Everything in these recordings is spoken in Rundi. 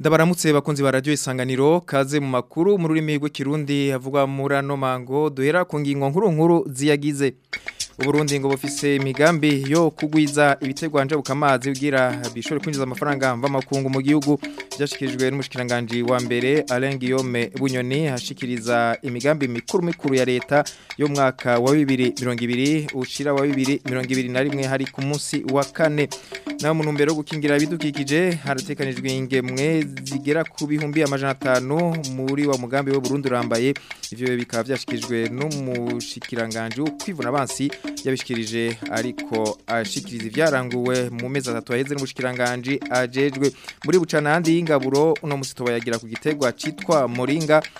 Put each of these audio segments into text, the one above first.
Ndabaramutse bakunzi ba radio isanganiro kaze mu makuru mu rurimi rw'ikirundi havugwa muri ano mango duhera ku ngingo nkuru nkuru ziyagize Uburundi ngo bufise imigambi yo kugwiza ibitegwa nje bukamazi ugira bishore kwinjiza amafaranga mva makungu mu gihugu byashikirijwe n'umushikiranganje wa mbere Alain Guillaume Bunyoni hashikiriza imigambi mikuru mikuru ya leta yo mwaka wa 2020 ushira wa 2021 hari ku munsi wa kane naho mu ntumbero gukingira bidukikije haratekanijwe ingemwe zigera ku bihumbi amajana atanu muri wa mugambi wo Burundi rambaye ivyo bikaba byashikijwe n'umushikiranganje kwivuna abansi yabishikirije ariko ashikiriza ivyaranguwe mu mezi atatu aheze n'umushikiranganje ajejwe muri bucanandi y'ingaburo uno musi tubayagira ku gitegwa citwa moringa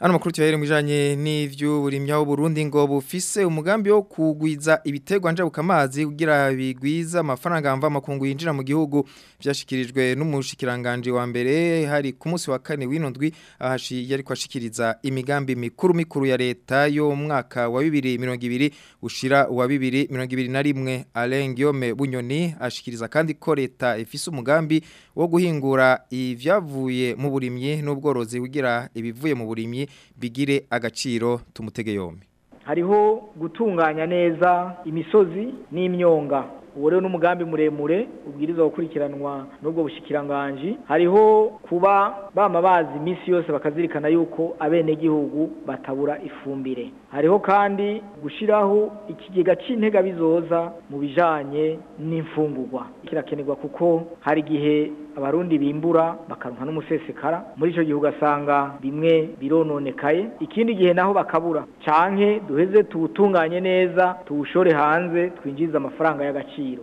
Ano makuru tuyahera mwijanye n'ivy'uburimya Burundi ngo bufise umugambi wo kugwiza ibitegwa nje bukamazi kugira bigwiza amafaranga amva makungu yinjira mu gihugu vyashikirijwe n'umushikiranganje wa mbere hari ku munsi wa kane w'inondwi ahashi yari kwashikiriza imigambi mikuru mikuru ya leta yo mwaka wa 2020 ushira wa 2021 Alain Guillaume Bunyoni ashikiriza kandi ko leta ifise umugambi wo guhingura ivyavuye mu burimyi n'ubworozi kugira ibivuye mu burimyi bigire agaciro tumutege yombi hariho gutunganya neza imisozi n'imyonga uwo rero n'umugambi muremure ubwiriza gukurikiranwa n'ubwo bushikiranganji hariho kuba bama bazi iminsi yose bakazirikana yuko abenegihugu batabura ifumbire hariho kandi gushyiraho ikigega cy'intega bizoza mu bijanye n'imfungugwa kirakenerwa kuko hari igihe abarundi bimbura bakaronka n'umusesekara muri icyo gihe ugasanga bimwe birononekaye ikindi gihe naho bakabura canke duheze tuwutunganye neza tuwushore hanze twinjiza amafaranga y'agaciro agaciro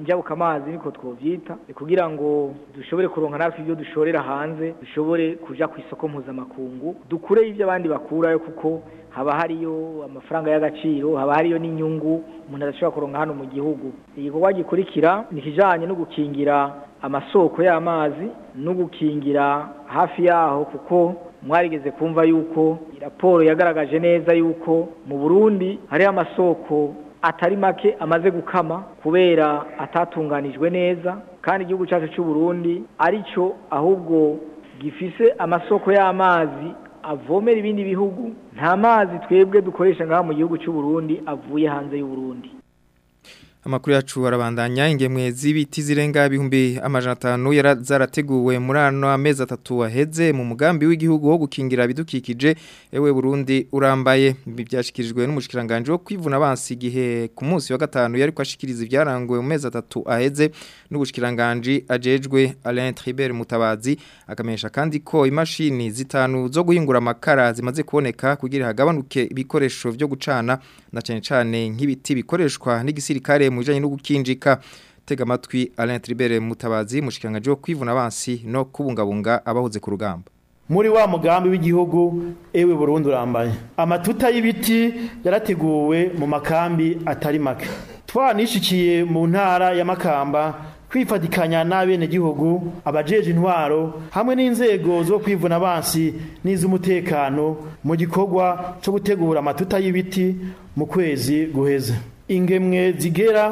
njyabuka amazi niko twobyita ni kugira ngo dushobore kuronka natwe ibyo dushorera hanze dushobore kuja ku isoko mpuzamakungu dukureyo ibyo abandi bakurayo kuko haba hariyo amafaranga y'agaciro haba hariyo n'inyungu umuntu adashobora kuronka hano mu gihugu igikorwa gikurikira ni kijanye no gukingira amasoko y'amazi no gukingira hafi yaho kuko mwarigeze kumva yuko raporo yagaragaje neza yuko mu burundi hariho amasoko atari make amaze gukama kubera atatunganijwe neza kandi igihugu cyacu cy'u Burundi aricyo ahubwo gifise amasoko y'amazi avomera ibindi bihugu nta mazi twebwe dukoresha ngaha mu gihugu cy'u Burundi avuye hanze y'u Burundi amakuru yacu arabandanya ingemwe z'ibiti zirenga ibihumbi amajana atanu zarateguwe muri ano amezi atatu waheze mu mugambi w'igihugu wo gukingira bidukikije ewe burundi urambaye byashyikirijwe n'umushyikiranganje wo kwivuna abansi igihe ku munsi wa gatanu yari kwashikiriza ibyaranguwe mu mezi atatu aheze n'ubushyikiranganji ajejwe Alain Tribert mutabazi akamenyesha kandi ko imashini zitanu zo guhingura amakara zimaze kuboneka kugira hagabanuke ibikoresho byo gucana na cyane cyane nk'ibiti bikoreshwa n'igisirikare Mujanye bijyanye no gukinjika tega amatwi Alain Tribert mutabazi mushikiranganje wo kwivuna abansi no kubungabunga abahoze ku rugamba muri wa mugambi w'igihugu ewe Burundi urambaye amatuta y'ibiti yarateguwe mu makambi atari make twanishikiye mu ntara ya Makamba kwifadikanya kwifatikanya n'abenegihugu abajeje intwaro hamwe n'inzego zo kwivuna abansi n'iz'umutekano mu gikorwa cyo gutegura amatuta y'ibiti mu kwezi guheze ingemwe zigera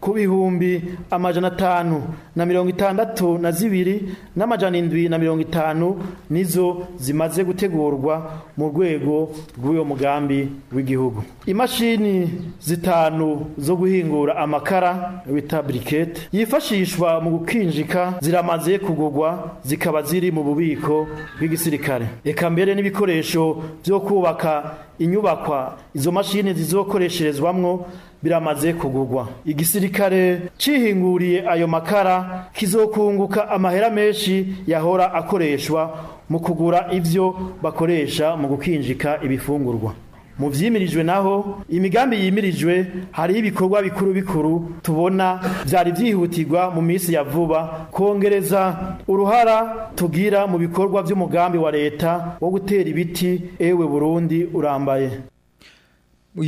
ku bihumbi amajana atanu na mirongo itandatu na zibiri n'amajana indwi na mirongo itanu nizo zimaze gutegurwa mu rwego rwuyu mugambi w'igihugu imashini zitanu zo guhingura amakara bita burikete yifashishwa mu gukinjika ziramaze kugurwa zikaba ziri mu bubiko bw'igisirikare reka mbere n'ibikoresho byo kubaka inyubakwa izo mashini zizokoresherezwamwo biramaze kugugwa igisirikare cyihinguriye ayo makara kizokunguka amahera menshi yahora akoreshwa mu kugura ibyo bakoresha mu gukinjika ibifungurwa mu byimirijwe naho imigambi yimirijwe hariho ibikorwa bikuru bikuru tubona byari byihutirwa mu minsi ya vuba kongereza uruhara tugira mu bikorwa by'umugambi wa leta wo gutera ibiti ewe burundi urambaye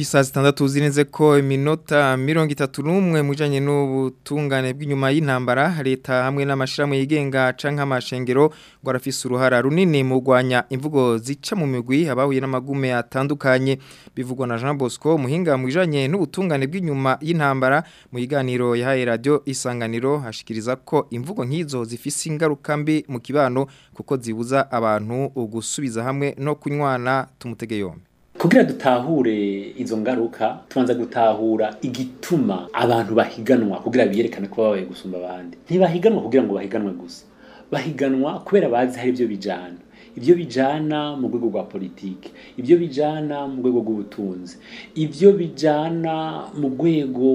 saa zitandatu zirinze ko iminota mirongo itatu n'umwe mu bijyanye n'ubutungane bw'inyuma y'intambara leta hamwe n'amashyirahamwe yigenga cyangwa amashengero ngo arafise uruhara runini mu rwanya imvugo zica mu migwi abahuye n'amagume atandukanye bivugwa na jean bosco muhinga mu bijyanye n'ubutungane bw'inyuma y'intambara muiganiro biganiro yahaye radio isanganiro hashikiriza ko imvugo nk'izo zifise ingaruka mbi mu kibano kuko zibuza abantu ugusubiza hamwe no kunywana tumutege yombi kugira dutahure izo ngaruka tubanza gutahura igituma abantu bahiganwa kugira biyerekane ko babaye gusumba abandi ntibahiganwa kugira ngo bahiganwe gusa bahiganwa kubera bazi hari ibyo bijyana ibyo bijana mu rwego rwa politiki ibyo bijana mu rwego rw'ubutunzi ibyo bijyana mu rwego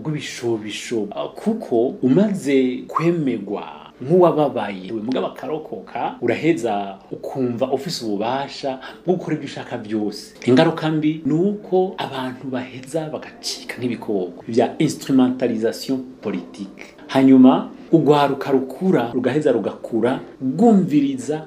rw'ibishobisho kuko umaze kwemegwa nk'uwababaye mugabo akarokoka uraheza ukumva ufise ububasha bwo gukora ibyo ushaka byose ingaruka mbi ni uko abantu baheza bagacika nk'ibikoko bya instrumentalisation politique hanyuma urwaruka rukura rugaheza rugakura rwumviriza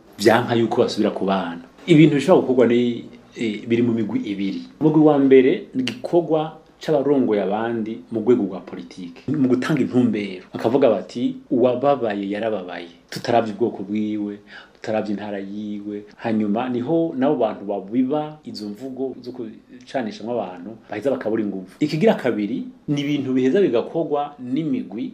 byanka yuko basubira kubana ibintu bishobora gukorwa ni e, biri mu migwi ibiri umugwi wa mbere ni igikorwa c'abarongoye abandi mu rwego rwa politiki mu gutanga intumbero bakavuga bati uwababaye yarababaye tutaravye ubwoko bwiwe utarabye intara yiwe hanyuma niho nabo bantu babiba izo mvugo zo kucanishamo abantu baheza bakabura ingufu ikigira kabiri ni ibintu biheza bigakorwa n'imigwi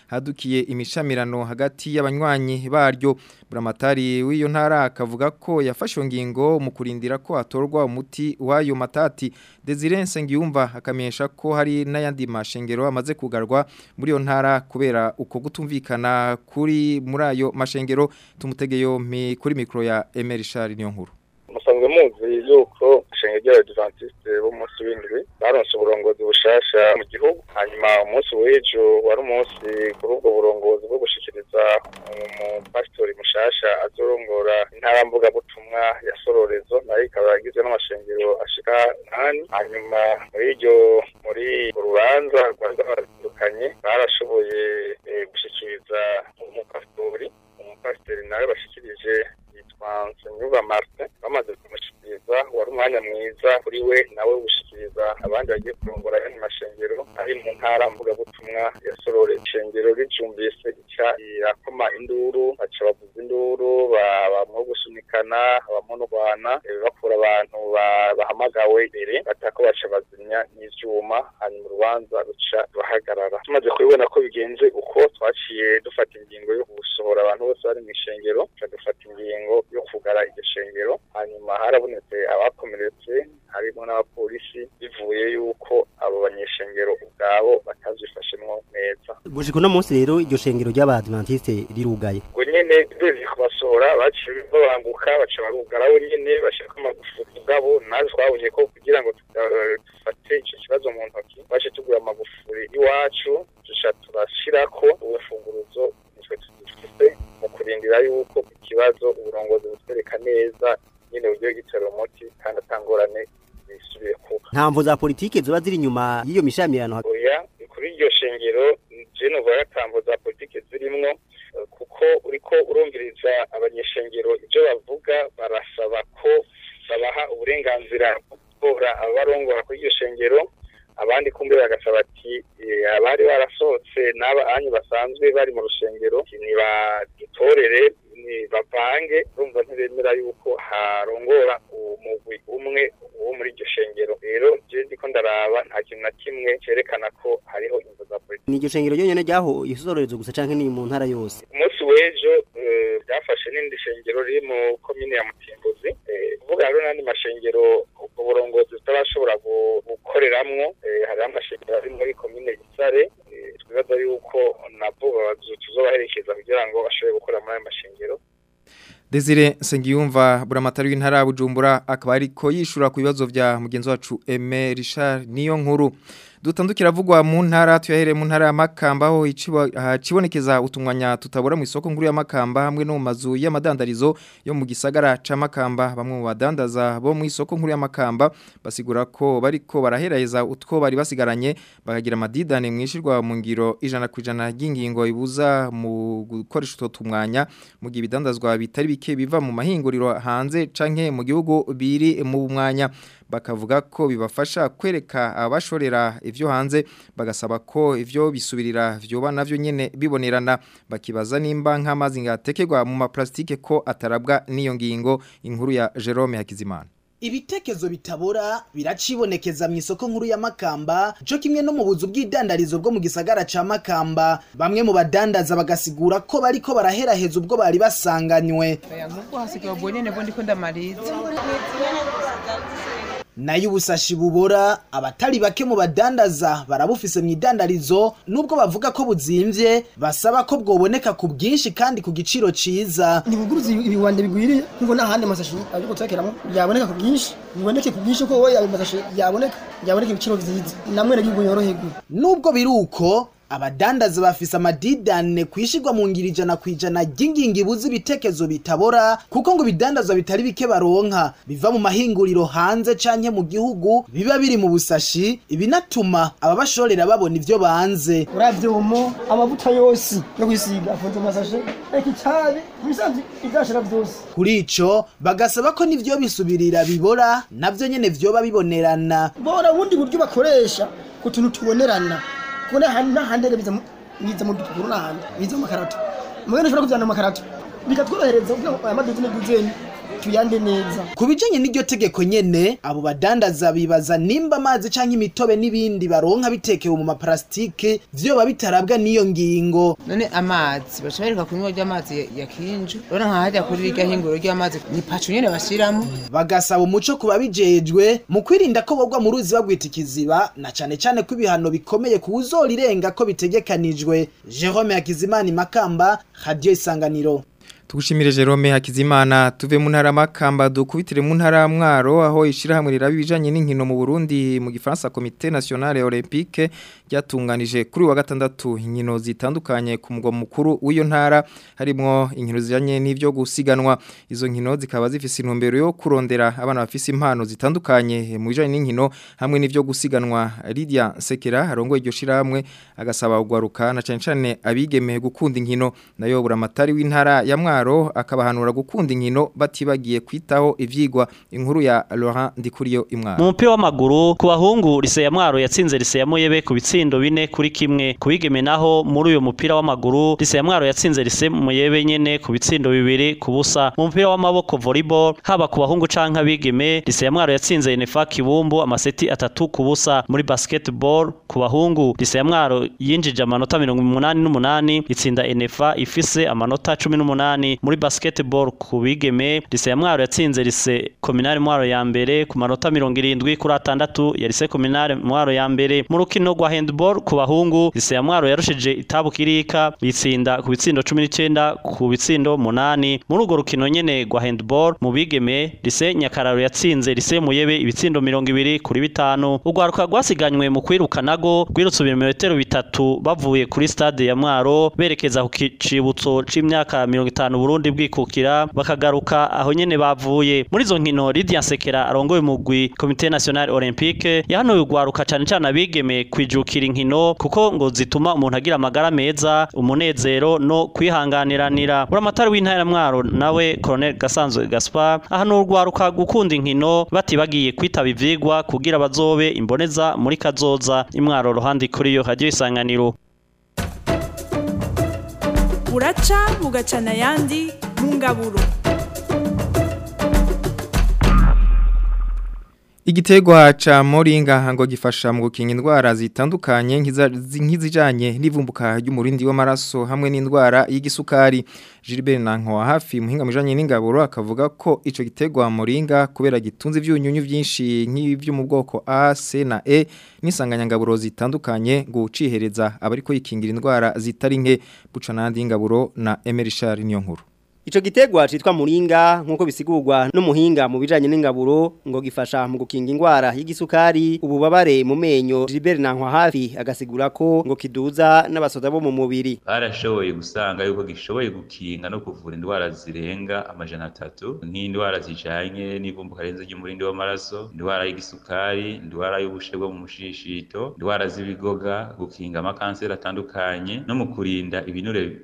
hadukiye imishamirano hagati y'abanywanyi baryo buramatari w'iyo ntara akavuga ko yafashe ngingo mu kurindira ko atorwa umuti w'ayo matati desirense ngiyumva akamenyesha ko hari n'ayandi mashengero amaze kugarwa muri iyo ntara kubera uko gutumvikana kuri muri ayo mashengero tumutegeye kuri mikoro ya emerishari niyo nkuru musanzwe muzi yuko ishengero ry'abadivantisite b'umunsi w'indwi baronse uburongozi bushasha mu gihugu hanyuma umunsi w'ejo wari umunsi kuri ubwo burongozi bwo gushikiriza umupasitori mushasha azorongora intara ya sororezo nayo ikaba igizwe n'amashengero ashika nani hanyuma muri iryo muri urubanza rwari rwatandukanye barashoboye eh, gushikiriza umupasitori umupasitori nawe bashyikirije, nsengiyumva marite bamaze kumushyikiriza wari umwanya mwiza kuri we nawe gushyikiriza abandi bagiye kurongora aya mashengero ari mu ntara mvugabutumwa ya sorore ishengero ricumbise ica irakoma induru baca bavuza induru babamo gusunikana babamo no guhana bakura abantu bahamagawe imbere batako baca bazimya n'ibyuma hanyuma urubanza ruca ruhagarara tumaze kubibona ko bigenze uko twaciye dufata ingingo yo gusohora abantu bose bari mu ishengero dufata ingingo yo kugara iryo shengero hanyuma harabonetse abakomeretse harimo n'abapolisi bivuye yuko abo banyeshengero ubwabo batazifashemwo neza gushika uno munsi rero iryo shengero ry'abadventiste rirugaye nyene bezi kubasohora baciye babanguka baca barugara bo bashaka amagufu ubwabo naje twabonye ko kugira ngo dufate ico kibazo mu ntoki bace tugura amagufuri iwacu duca turashirako ubufunguruzo nitwe tudufise mu kurindira yuko kibazo uburongozi butwereka neza nyine uburyo yicara umuti kandi atangorane bisubiye kuba nta mvu za politiki ziba ziri inyuma y'iyo mishamirano oya kuri iryo shingiro jeno vuba nta mvu za politiki zirimo kuko uri ko urumviriza abanyeshengero ibyo bavuga barasaba ko babaha uburenganzira bwo gutora abarongora kuri iryo shengero abandi kumbe bagasaba ati eh, abari barasohotse n'aba anyu basanzwe bari mu rusengero ntibadutorere bapange urumva ntibemera yuko harongora umugwi umwe wo muri iryo shengero rero ko ndaraba nta kintu na kimwe cyerekana ko hariho inzu za politiki ni iryo shengero ryonyine ryaho isororezo gusa cyangwa ni mu ntara yose umunsi w'ejo eh, ryafashe n'indi shengero riri mu komine ya mutimbuzi eh, kuvuga rero n'andi mashengero uburongozi butarashobora dukoreramwo eh, hariho amashanyarazi muri komine gisare twibaza eh, yuko nabwo tuzobaherekeza kugira ngo bashobore gukora muri ayo mashengero Desire Sengiyumva buramatari w'intara Bujumbura akaba ariko yishura ku bibazo bya mugenzi wacu Aime Richard niyo nkuru dutandukira avugwa mu ntara tuyahereye mu ntara ya Makamba aho hacibonekeza utumwanya tutabura mu isoko nguru ya Makamba hamwe no mazu y'amadandarizo yo mu gisagara ca Makamba bamwe mu za bo mu isoko nkuru ya Makamba basigura ko bariko barahereza utwo bari basigaranye bakagira amadidane mwishirwa mu ngiro ijana kujana ijana y'ingingo ibuza mu gukoresha utwo tumwanya mu gihe ibidandazwa bitari bike biva mu mahinguriro hanze canke mu gihugu ubiri mu mwanya bakavuga ko bibafasha kwereka abashorera ivyo hanze bagasaba ko ivyo bisubirira vyoba navyo nyene bibonerana bakibaza nimba nk'amazi ngatekerwa mu maplastike ko atarabwa n'iyo ngingo inkuru ya Jerome Hakizimana ibitekezo bitabora biracibonekeza mu isoko nkuru ya Makamba cyo kimwe no mu buzu bw'idandarizo bwo mu gisagara cha Makamba bamwe mu badandaza bagasigura ko bari ko baraheraheza ubwo bari basanganywe nayo ubusashi bubora abatari bake mu badandaza barabufise mu idandarizo nubwo bavuga ko buzimbye basaba ko bwoboneka ku bwinshi kandi ku giciro ciza ntibuguruze ibiwanda bigwiriye nkuko n'ahandi amasashi ariko tuyakeramo yaboneka ku bwinshi biboneke ku bwinshi ko wowe ayo masashi yaboneka yaboneka ibiciro vyiza namwe nagiye yoroherwa nubwo biruko abadandazi bafise amadidane kwishirwa mu ngiri ijana ku ijana ry'ingingo ibuze ibitekerezo bitabora kuko ngo ibidandazwa bitari bike baronka biva mu mahinguriro hanze canke mu gihugu biba biri mu busashi ibinatuma ababashorera babona ibyo banze uravye umu amavuta yose yo kwisiga afunze amasashe ariko itabi imisanzu idashira vyose kuri icyo bagasaba ko nivyo bisubirira bibora nabyo nyene byoba bibonerana bora ubundi buryo bakoresha ku tuntu tubonerana kune hana hande ka vidza mudu kuru na hana vidza makarato mwana shona kuti ana makarato ndikatikoro heredza kuti eh, ama dzine dzine tuyande neza ku bijyanye n'iryo tegeko nyene abo badandaza bibaza nimba amazi cyangwa imitobe n'ibindi baronka bitekewe mu maparasitike vyoba bitarabwa n'iyo ngingo none amazi baca kunywa ry'amazi ya kinji rero nkahajya kuri iryo hinguro ry'amazi ni pacu nyene bashiramo bagasaba umuco ku babijejwe mu kwirinda ko bogwa mu ruzi bagwita ikiziba na cyane cyane ko ibihano bikomeye ku uzorirenga ko bitegekanijwe Jerome Hakizimana Makamba Radio Isanganiro tugushimire Jerome Hakizimana tuve mu ntara makamba dukubitire mu ntara mwaro aho ishirahamwe riraba ibijanye n'inkino mu Burundi mu Gifaransa Comité nationale Olympique yatunganije kuri wa gatandatu inkino zitandukanye ku mugwa mukuru w'iyo ntara harimo inkino zijanye n'ivyo gusiganwa izo nkino zikaba zifise intumbero yo kurondera abana bafise impano zitandukanye mu bijanye n'inkino hamwe n'ivyo gusiganwa Lydia Sekera harongo iryo shirahamwe agasaba kugaruka na cyane cyane abigeme gukunda inkino nayo buramatari w'intara ya mwaro uburaro akabahanura gukunda inkino batibagiye kwitaho ibyigwa inkuru ya Laurent Ndikuriyo imwaro mu mupira w'amaguru ku bahungu lise ya mwaro yatsinze lise ya Muyebe ku bitsindo bine kuri kimwe kubigeme naho muri uyu mupira w'amaguru lise ya mwaro yatsinze lise Muyebe nyene ku bitsindo bibiri ku busa mu mupira w'amaboko volleyball haba ku bahungu canka abigeme lise ya mwaro yatsinze Nefa Kibumbu amaseti atatu ku busa muri basketball ku bahungu lise ya mwaro yinjije amanota 88 itsinda Enefa ifise amanota 18 umunani muri basketball ku bigeme lise ya mwaro yatsinze lise kominari mwaro ya mbere ku manota mirongo irindwi kuri atandatu ya lise kominari mwaro ya mbere mu rukino rwa handball ku bahungu lise ya mwaro yarushije itabu kirika bitsinda ku bitsindo cumi n'icyenda ku bitsindo munani muri urwo rukino nyene rwa handball mu bigeme lise nyakararo yatsinze lise muyebe ibitsindo mirongo ibiri kuri bitanu urwaruka rwasiganywe mu kwirukanago rwirutse ibirometero bitatu bavuye kuri stade ya mwaro berekeza ku kicibutso c'imyaka mirongo itanu guhitana Burundi bwikukira bakagaruka aho nyene bavuye muri zo nkino Lydia Sekera arongoye umugwi Comité National Olympique yahanuye ugwaruka cyane cyane abigeme kwijukira inkino kuko ngo zituma umuntu agira amagara meza umunezero no kwihanganiranira uramatari w'intara mwaro nawe Colonel Gasanzwe Gaspar ahanura urwaruka gukunda inkino batibagiye kwitaba ivyigwa kugira bazobe imboneza muri kazoza imwaro ruhande kuri yo radio isanganiro buraca mugacana ayandi mu Igiterwa cha moringa ngo gifasha mu gukinga indwara zitandukanye nk'izijanye n'ivumbuka ry'umurindi w'amaraso hamwe n'indwara y'isukari. Gilbert Nanko hafi muhinga mujanye n'ingaburo akavuga ko ico giterwa moringa kubera gitunze ivyunyunyu vyinshi nk'ivyo mu bwoko A, C na E n'isanganyangaburo zitandukanye ngo ucihereza abariko yikingira indwara zitari nke buca n'andi na Emery Charles Niyonkuru. Ico gitegwa citwa muringa nkuko bisigurwa n'umuhinga mu bijanye n'ingaburo ngo gifasha mu gukinga ingwara y'igisukari ububabare mu menyo Gilbert Nankwa hafi agasigura ko ngo kiduza n'abasoda bo mu mubiri. Barashoboye gusanga yuko gishoboye gukinga no kuvura indwara zirenga amajana atatu nk'indwara zijanye n'ivumbuka renze ry'umurindi w'amaraso, indwara y'igisukari, indwara y'ubushe bwo mu mushishito, indwara z'ibigoga, gukinga amakanseri atandukanye no mu kurinda ibinure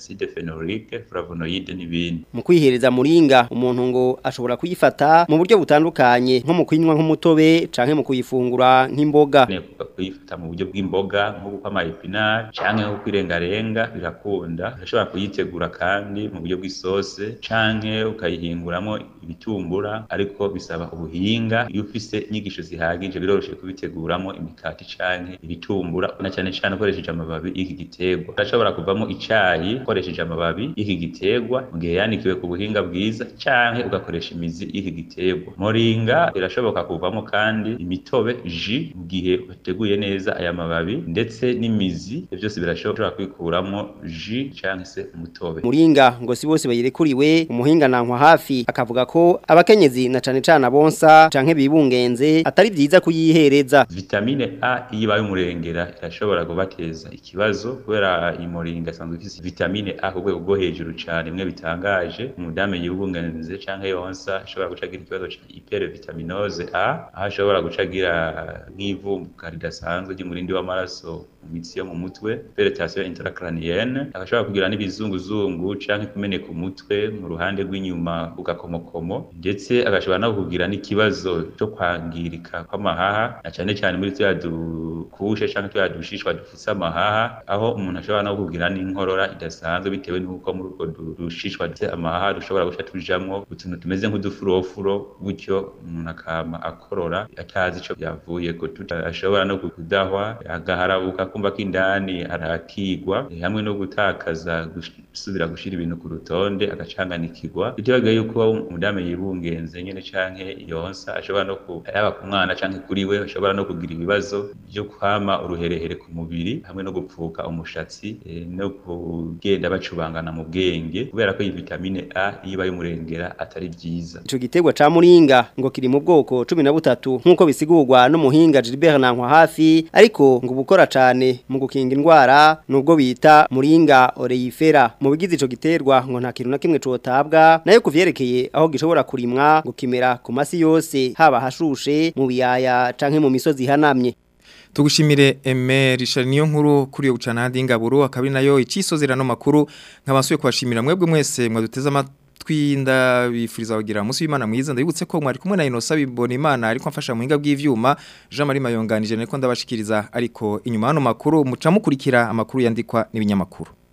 acide phenolique flavonoide n'ibindi mu kwihereza muringa umuntu ngo ashobora kuyifata mu buryo butandukanye nko mu kuyinywa nk'umutobe canke mu kuyifungura nk'imboga kuyifata mu buryo bw'imboga nko gukama epinari canke nko kwirengarenga birakunda ushobora kuyitegura kandi mu buryo bw'isose canke ukayihinguramo ibitumbura ariko bisaba ubuhinga iyo ufise inyigisho zihagije biroroshye kubiteguramo imikati canke ibitumbura na cyane cyane ukoresheje amababi y'iki giterwa urashobora kuvamo icayi ukoresheje amababi y'iki gitegwa mu gihe yanikiwe ku buhinga bwiza canke ugakoresha imizi y'iki giterwa moringa birashoboka kuvamo kandi kandi imitobe ji mu gihe wateguye neza aya mababi ndetse n'imizi byose birashobora kwikuramo ji cyangwa se umutobe muringa ngo si bose bayirekuriwe umuhinga nankwa hafi akavuga ko abakenyezi na cyane cyane abonsa canke bibungenze atari byiza kuyihereza vitamine A iyo ibaye umurengera irashobora kubateza ikibazo kubera imuringa sanzwe ifite vitamine A ku rwego rwo hejuru cyane imwe bitangaje umudamu yibungenze canke yonsa ashobora gucagira ikibazo cy'hypervitaminose A aho ashobora bashobora gucagira nk'ivumbuka ridasanzwe ry'umurindi w'amaraso imitsi yo mu mutwe penetation intracranienne agashobora kugira n'ibizunguzungu cyangwa kumeneka umutwe mu ruhande rw'inyuma ku gakomokomo ndetse agashobora no kugira n'ikibazo cyo kwangirika kw'amahaha na cyane cyane muri tuya dukushe canke tuya dushishwa dufutse amahaha aho umuntu ashobora no kugira n'inkorora idasanzwe bitewe n'uko muri urwo dushishwa dufutse amahaha dushobora guca tujamwo utuntu tumeze nk'udufurofuro gutyo umuntu akama akorora atazi ico ko tutashobora no kudahwa agaharabuka kumva ko indani arakigwa hamwe no gutakaza gusubira gushira ibintu ku rutonde agacanganikirwa bitebaga yuko umudamu yibungenze nyene canke yonsa ashobora no kuba yaba ku mwana canke kuri we ashobora no kugira ibibazo byo kuhama uruherehere ku mubiri hamwe no gupfuka umushatsi eh, no kugenda bacubangana mu bwenge kubera ko iyi vitamine A iba y'umurengera atari byiza ico giterwa ca muringa ngo kiri mu bwoko 13 nkuko bisigurwa n'umuhinga Gilbert Nankwa hafi ariko ngo bukora cane cyane mu gukinga indwara nubwo bita muringa oreyifera mu bigize ico giterwa ngo nta kintu na kimwe cotabwa nayo kuvyerekeye aho gishobora kurimwa gukimera ku masi yose haba hashushe mu biyaya canke mu misozi hanamye tugushimire Aime Richard niyo nkuru kuri yo gucana ndingaburo akabiri nayo icisozerano makuru nkabasuye kwashimira mwebwe mwese mwaduteza amatwi twinda bifuriza kugira umunsi w'Imana mwiza ndabibutse ko mwari kumwe na Inosa bibona Imana ariko amfasha mu hinga bw'ivyuma Jean Marie Mayonganije niko ndabashikiriza ariko inyuma hano makuru muca amakuru yandikwa n'ibinyamakuru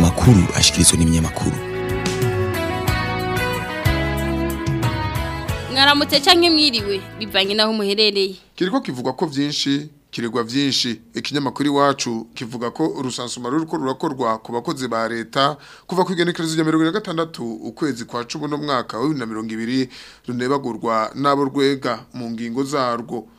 makuru ashyikirizwa n'ibinyamakuru mwaramutse cyangwa mwiriwe bivanye n'aho muherereye kiriko kivuga ko byinshi kiregwa byinshi ikinyamakuru iwacu kivuga ko urusansuma ruri ko rurakorwa ku bakozi ba leta kuva ku igenekerezo rya mirongo ine na gatandatu ukwezi kwa cumi n'umwaka wa bibiri na mirongo ibiri runebagurwa n'abo rwega mu ngingo zarwo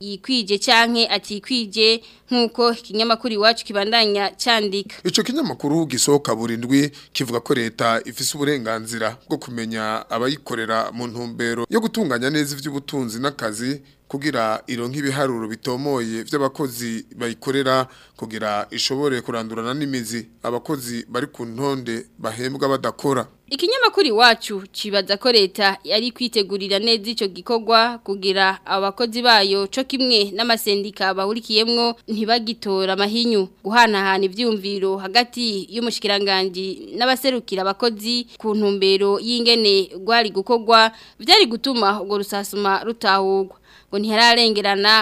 yikwije canke atikwije nkuko ikinyamakuru iwacu kibandanya candika ico kinyamakuru gisohoka burindwi kivuga ko leta ifise uburenganzira bwo kumenya abayikorera mu ntumbero yo gutunganya neza iby’ubutunzi n'akazi kugira ironka ibiharuro bitomoye by'abakozi bayikorera kugira ishobore kurandurana n'imizi abakozi bari ku ntonde bahembwa badakora ikinyamakuru iwacu kibaza ko leta yari kwitegurira neza icyo gikogwa kugira abakozi bayo cyo kimwe n'amasendika bahurikiyemo ntibagitora amahinyu guhanahana ibyumviro hagati y'umushikiranganji n'abaserukira abakozi ku ntumbero y'ingene rwari gukogwa byari gutuma urwo rusasuma rutahurwa ngo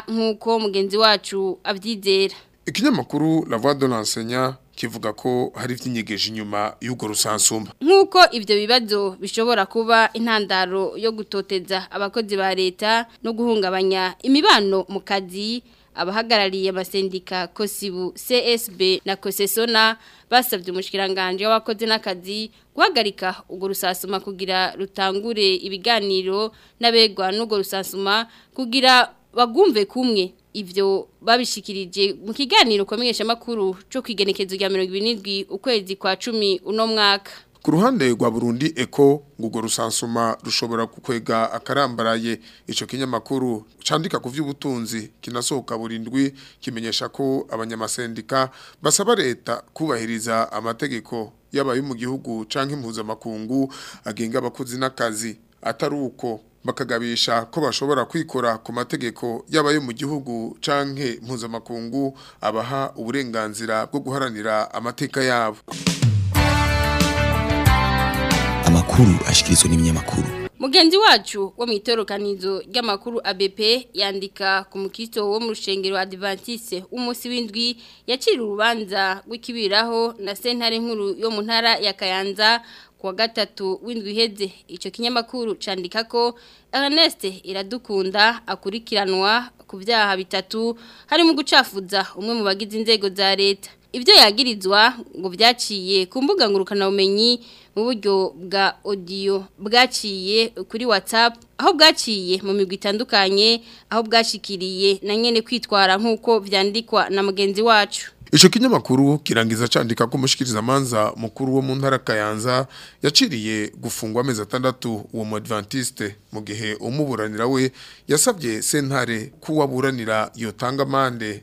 nk'uko mugenzi wacu abyizera ikinyamakuru la voix de l'enseignant kivuga ko hari ibyinyegeje inyuma y'ubwo rusansuma nk'uko ibyo bibazo bishobora kuba intandaro yo gutoteza abakozi ba leta no guhungabanya imibano mu kazi abahagarariye amasendika kosibu csb na kosesona basabye umushyirangange w'abakozi n'akazi guhagarika urwo rusasuma kugira rutangure ibiganiro n'abegwa n'urwo rusasuma kugira bagumve kumwe ibyo babishikirije mu kiganiro komenyesha makuru cyo kwigenekeza rya 27 ukwezi kwa 10 uno mwaka ku ruhande rwa Burundi eko ngo rusansuma rushobora kukwega akarambaraye ico kinyamakuru chandika ku vy'ubutunzi kinasohoka burindwi kimenyesha ko abanyamasendika basaba leta kubahiriza amategeko yabaye mu gihugu canke impuzamakungu agenga abakozi n'akazi atari uko bakagabisha ko bashobora kwikora ku mategeko yabaye mu gihugu canke mpuzamakungu abaha uburenganzira bwo guharanira amateka yabo amakuru ashyikirizwa n'ibinyamakuru mugenzi wacu wo mu itorokanizo ry'amakuru ABP yandika ku mukito wo mu rushengero Adventiste umunsi w'indwi yacira urubanza rw'ikibiraho na sentare nkuru yo mu ntara ya Kayanza kuwa gatatu w'indwi iheze icyo kinyamakuru cyandika ko Ernest iradukunda akurikiranwa ku byaha bitatu harimo gucafuza umwe mu bagize inzego za leta ibyo yagirizwa ngo byaciye ku mbuga ngurukanabumenyi mu bwa audio bwaciye kuri watsapu aho bwaciye mu migwi itandukanye aho bwashikiriye na nyine kwitwara nk'uko byandikwa na mugenzi wacu icyo kinyamakuru kirangiza cyandika ko umushikirizamanza mukuru wo mu ntara kayanza yaciriye gufungwa amezi atandatu uwo mudivantisite mu gihe umuburanira we yasabye sentare kuwaburanira yotanga amande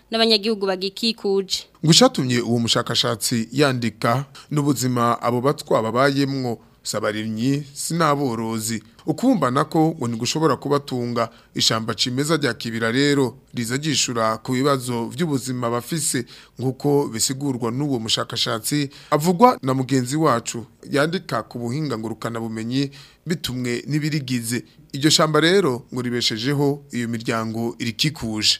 n'abanyagihugu bagikikuje ngo uwo mushakashatsi yandika n'ubuzima abo batwa babayemwo sabarimyi sinaborozi ukumbana ko ngo gushobora kubatunga ishamba cimeza rya kibira rero riza gishura ku bibazo by'ubuzima bafise nk'uko bisigurwa n'uwo mushakashatsi avugwa na mugenzi wacu yandika ku buhinga ngurukana bumenyi bitumwe n'ibirigize iryo shamba rero ngo ribeshejeho iyo miryango irikikuje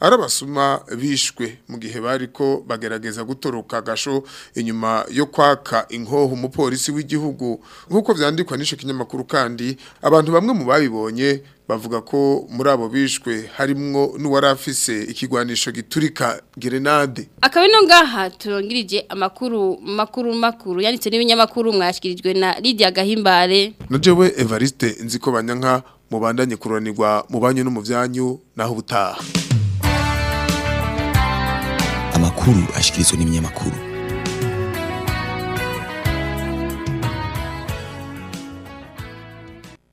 arabasuma bishwe bishwe mu gihe bariko bagerageza gutoroka agasho inyuma yo kwaka inkoho umupolisi w'igihugu nk'uko vyandikwa n'icyo kinyamakuru kandi abantu bamwe mu babibonye bavuga ko muri abo bishwe harimo n'uwarafise ikigwanisho giturika gerenade akabino ngaha turongirije amakuru makuru makuru yanditse n'ibinyamakuru mwashikirijwe na Lydia Gahimbare No jewe Evariste nziko banya banyanka mubandanye kuranirwa mubanyu no muvyanyu naho ubutaha amakuru ashyikirizwa n'ibinyamakuru